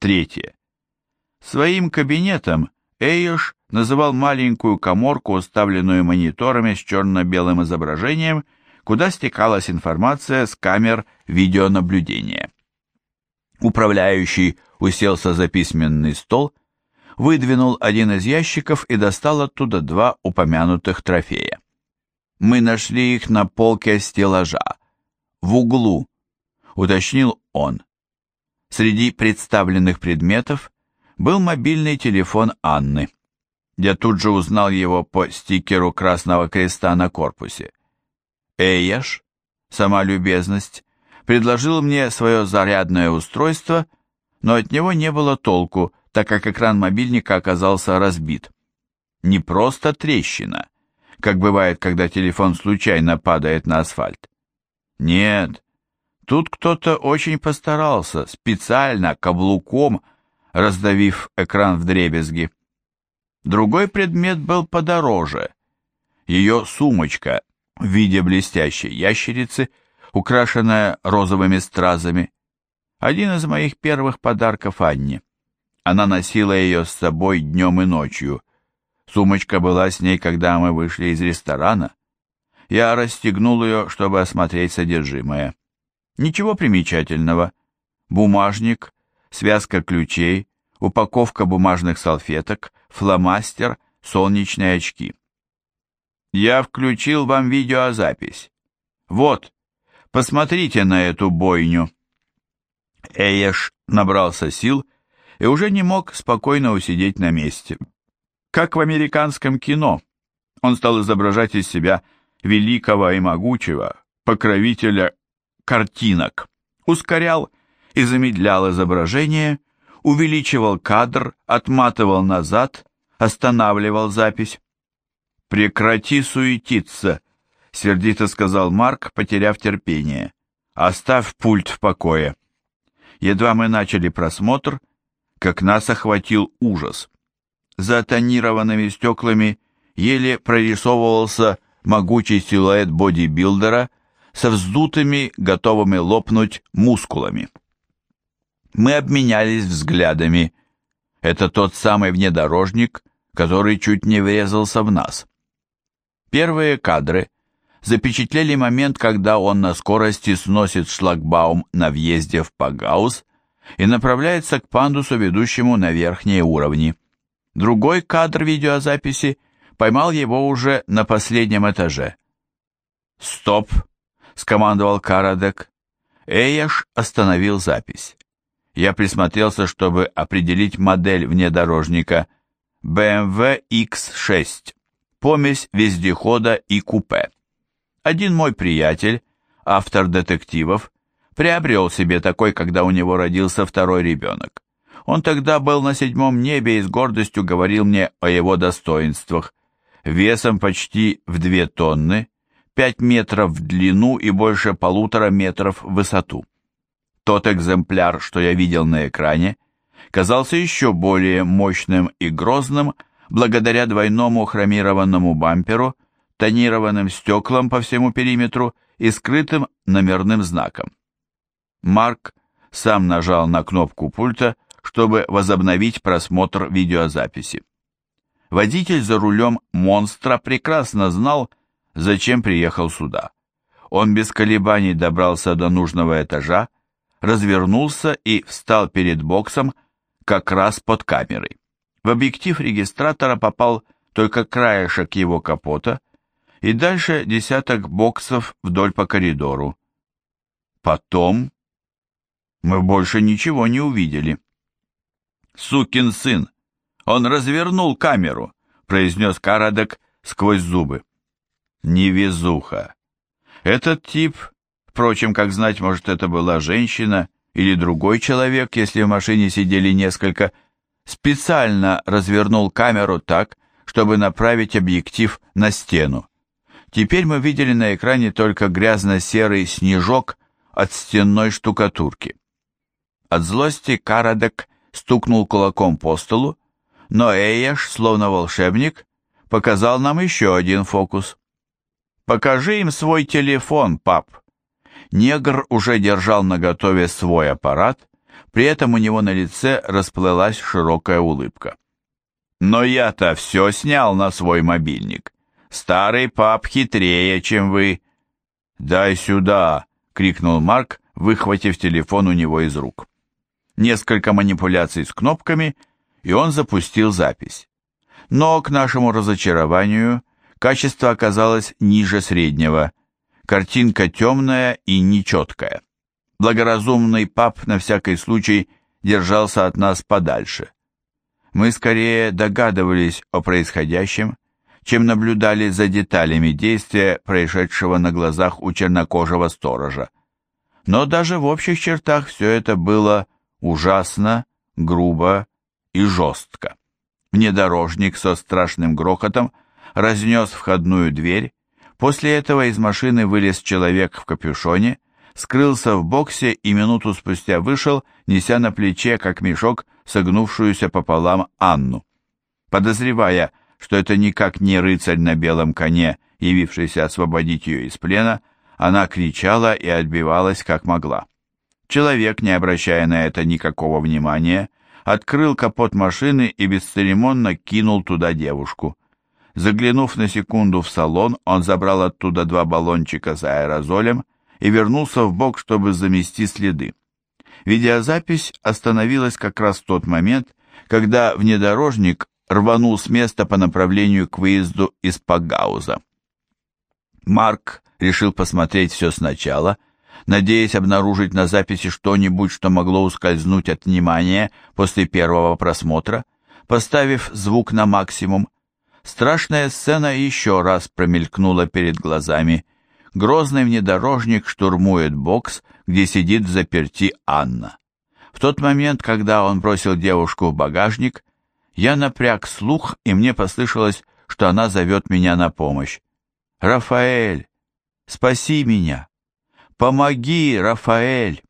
Третье. Своим кабинетом Эйш называл маленькую коморку, уставленную мониторами с черно-белым изображением, куда стекалась информация с камер видеонаблюдения. Управляющий уселся за письменный стол, выдвинул один из ящиков и достал оттуда два упомянутых трофея. «Мы нашли их на полке стеллажа, в углу», — уточнил он. Среди представленных предметов был мобильный телефон Анны. Я тут же узнал его по стикеру Красного Креста на корпусе. Эйяш, сама любезность, предложил мне свое зарядное устройство, но от него не было толку, так как экран мобильника оказался разбит. Не просто трещина, как бывает, когда телефон случайно падает на асфальт. Нет, Тут кто-то очень постарался, специально, каблуком, раздавив экран в дребезги. Другой предмет был подороже. Ее сумочка в виде блестящей ящерицы, украшенная розовыми стразами. Один из моих первых подарков Анне. Она носила ее с собой днем и ночью. Сумочка была с ней, когда мы вышли из ресторана. Я расстегнул ее, чтобы осмотреть содержимое. Ничего примечательного. Бумажник, связка ключей, упаковка бумажных салфеток, фломастер, солнечные очки. Я включил вам видеозапись. Вот, посмотрите на эту бойню. Эйеш набрался сил и уже не мог спокойно усидеть на месте. Как в американском кино, он стал изображать из себя великого и могучего, покровителя картинок, ускорял, и замедлял изображение, увеличивал кадр, отматывал назад, останавливал запись. «Прекрати суетиться», — сердито сказал Марк, потеряв терпение. «Оставь пульт в покое». Едва мы начали просмотр, как нас охватил ужас. За тонированными стеклами еле прорисовывался могучий силуэт бодибилдера со вздутыми, готовыми лопнуть мускулами. Мы обменялись взглядами. Это тот самый внедорожник, который чуть не врезался в нас. Первые кадры запечатлели момент, когда он на скорости сносит шлагбаум на въезде в Пагаус и направляется к пандусу, ведущему на верхние уровни. Другой кадр видеозаписи поймал его уже на последнем этаже. «Стоп!» скомандовал Карадек. Эйяш остановил запись. Я присмотрелся, чтобы определить модель внедорожника BMW X6, помесь вездехода и купе. Один мой приятель, автор детективов, приобрел себе такой, когда у него родился второй ребенок. Он тогда был на седьмом небе и с гордостью говорил мне о его достоинствах. Весом почти в две тонны – 5 метров в длину и больше полутора метров в высоту. Тот экземпляр, что я видел на экране, казался еще более мощным и грозным благодаря двойному хромированному бамперу, тонированным стеклам по всему периметру и скрытым номерным знаком. Марк сам нажал на кнопку пульта, чтобы возобновить просмотр видеозаписи. Водитель за рулем «Монстра» прекрасно знал, зачем приехал сюда. Он без колебаний добрался до нужного этажа, развернулся и встал перед боксом как раз под камерой. В объектив регистратора попал только краешек его капота и дальше десяток боксов вдоль по коридору. Потом мы больше ничего не увидели. «Сукин сын! Он развернул камеру!» произнес Карадек сквозь зубы невезуха. Этот тип, впрочем, как знать, может, это была женщина или другой человек, если в машине сидели несколько, специально развернул камеру так, чтобы направить объектив на стену. Теперь мы видели на экране только грязно-серый снежок от стенной штукатурки. От злости Карадек стукнул кулаком по столу, но Эйеш, словно волшебник, показал нам еще один фокус. Покажи им свой телефон, пап. Негр уже держал наготове свой аппарат, при этом у него на лице расплылась широкая улыбка. Но я-то все снял на свой мобильник. Старый пап хитрее, чем вы. Дай сюда, крикнул Марк, выхватив телефон у него из рук. Несколько манипуляций с кнопками, и он запустил запись. Но, к нашему разочарованию, Качество оказалось ниже среднего. Картинка темная и нечеткая. Благоразумный пап на всякий случай держался от нас подальше. Мы скорее догадывались о происходящем, чем наблюдали за деталями действия, происшедшего на глазах у чернокожего сторожа. Но даже в общих чертах все это было ужасно, грубо и жестко. Внедорожник со страшным грохотом – разнес входную дверь. После этого из машины вылез человек в капюшоне, скрылся в боксе и минуту спустя вышел, неся на плече, как мешок, согнувшуюся пополам Анну. Подозревая, что это никак не рыцарь на белом коне, явившийся освободить ее из плена, она кричала и отбивалась как могла. Человек, не обращая на это никакого внимания, открыл капот машины и бесцеремонно кинул туда девушку. Заглянув на секунду в салон, он забрал оттуда два баллончика с аэрозолем и вернулся в бок, чтобы замести следы. Видеозапись остановилась как раз в тот момент, когда внедорожник рванул с места по направлению к выезду из Пагауза. Марк решил посмотреть все сначала, надеясь обнаружить на записи что-нибудь, что могло ускользнуть от внимания после первого просмотра, поставив звук на максимум, Страшная сцена еще раз промелькнула перед глазами. Грозный внедорожник штурмует бокс, где сидит в заперти Анна. В тот момент, когда он бросил девушку в багажник, я напряг слух, и мне послышалось, что она зовет меня на помощь. «Рафаэль! Спаси меня! Помоги, Рафаэль!»